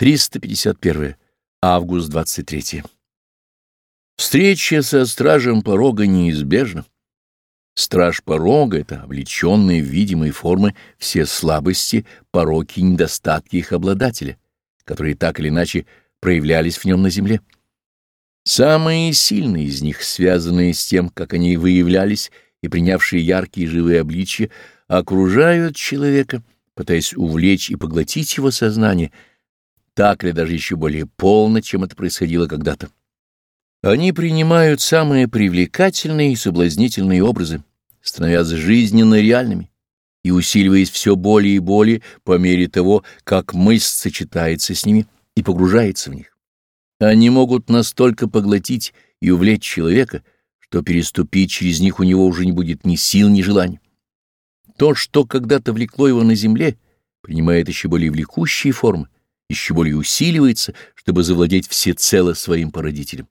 351. Август 23. Встреча со стражем порога неизбежна. Страж порога — это облеченные в видимые формы все слабости, пороки и недостатки их обладателя, которые так или иначе проявлялись в нем на земле. Самые сильные из них, связанные с тем, как они выявлялись и принявшие яркие живые обличья, окружают человека, пытаясь увлечь и поглотить его сознание — так ли даже еще более полно, чем это происходило когда-то. Они принимают самые привлекательные и соблазнительные образы, становясь жизненно реальными и усиливаясь все более и более по мере того, как мысль сочетается с ними и погружается в них. Они могут настолько поглотить и увлечь человека, что переступить через них у него уже не будет ни сил, ни желания. То, что когда-то влекло его на земле, принимает еще более влекущие формы, еще более усиливается, чтобы завладеть всецело своим породителем.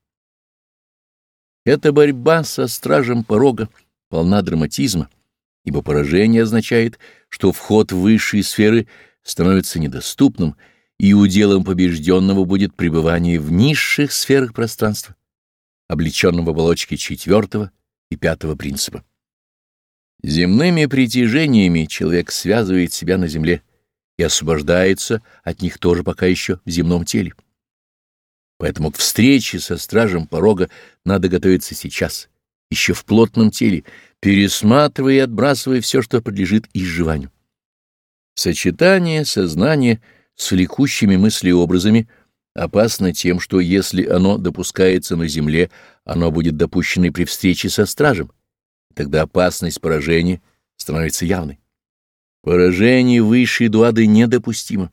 Эта борьба со стражем порога полна драматизма, ибо поражение означает, что вход в высшие сферы становится недоступным, и уделом побежденного будет пребывание в низших сферах пространства, облеченном в оболочке четвертого и пятого принципа. Земными притяжениями человек связывает себя на земле, и освобождается от них тоже пока еще в земном теле. Поэтому к встрече со стражем порога надо готовиться сейчас, еще в плотном теле, пересматривая и отбрасывая все, что подлежит изживанию. Сочетание сознания с влекущими мыслеобразами опасно тем, что если оно допускается на земле, оно будет допущено и при встрече со стражем, тогда опасность поражения становится явной. Поражение высшей дуады недопустимо,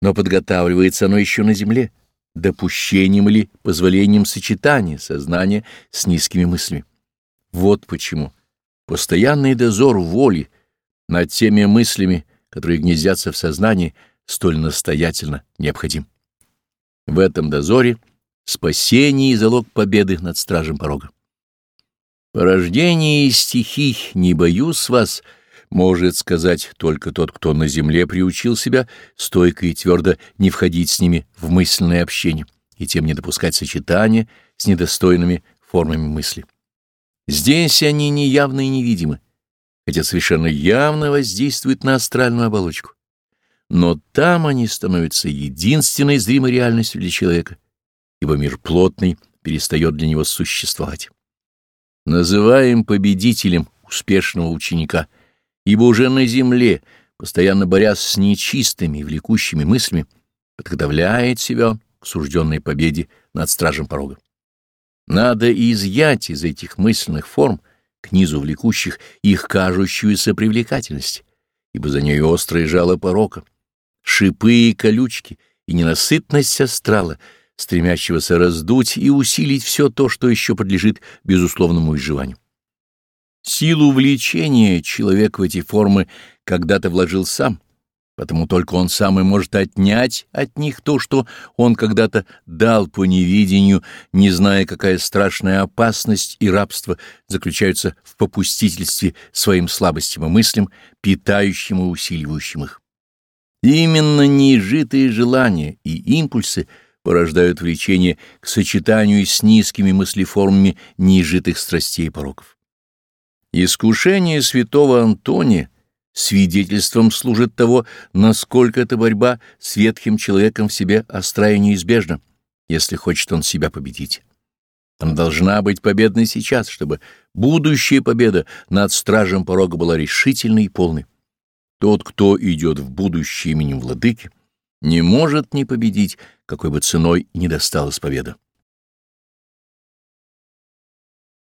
но подготавливается оно еще на земле, допущением или позволением сочетания сознания с низкими мыслями. Вот почему постоянный дозор воли над теми мыслями, которые гнездятся в сознании, столь настоятельно необходим. В этом дозоре спасение и залог победы над стражем порога. Порождение стихий, не боюсь вас — может сказать только тот, кто на земле приучил себя стойко и твердо не входить с ними в мысленное общение и тем не допускать сочетания с недостойными формами мысли. Здесь они неявны и невидимы, хотя совершенно явно воздействуют на астральную оболочку. Но там они становятся единственной зримой реальностью для человека, ибо мир плотный перестает для него существовать. Называем победителем успешного ученика — ибо уже на земле, постоянно борясь с нечистыми и влекущими мыслями, подготовляет себя к сужденной победе над стражем порога. Надо изъять из этих мысленных форм к низу влекущих их кажущуюся привлекательность, ибо за ней острое жало порока, шипы и колючки и ненасытность астрала, стремящегося раздуть и усилить все то, что еще подлежит безусловному изживанию. Силу влечения человек в эти формы когда-то вложил сам, потому только он сам и может отнять от них то, что он когда-то дал по невидению, не зная, какая страшная опасность и рабство заключаются в попустительстве своим слабостям и мыслям, питающим и усиливающим их. Именно неизжитые желания и импульсы порождают влечение к сочетанию с низкими мыслеформами неизжитых страстей и пороков. Искушение святого Антония свидетельством служит того, насколько эта борьба с ветхим человеком в себе остра и неизбежна, если хочет он себя победить. Она должна быть победной сейчас, чтобы будущая победа над стражем порога была решительной и полной. Тот, кто идет в будущее именем владыки, не может не победить, какой бы ценой ни досталась победа.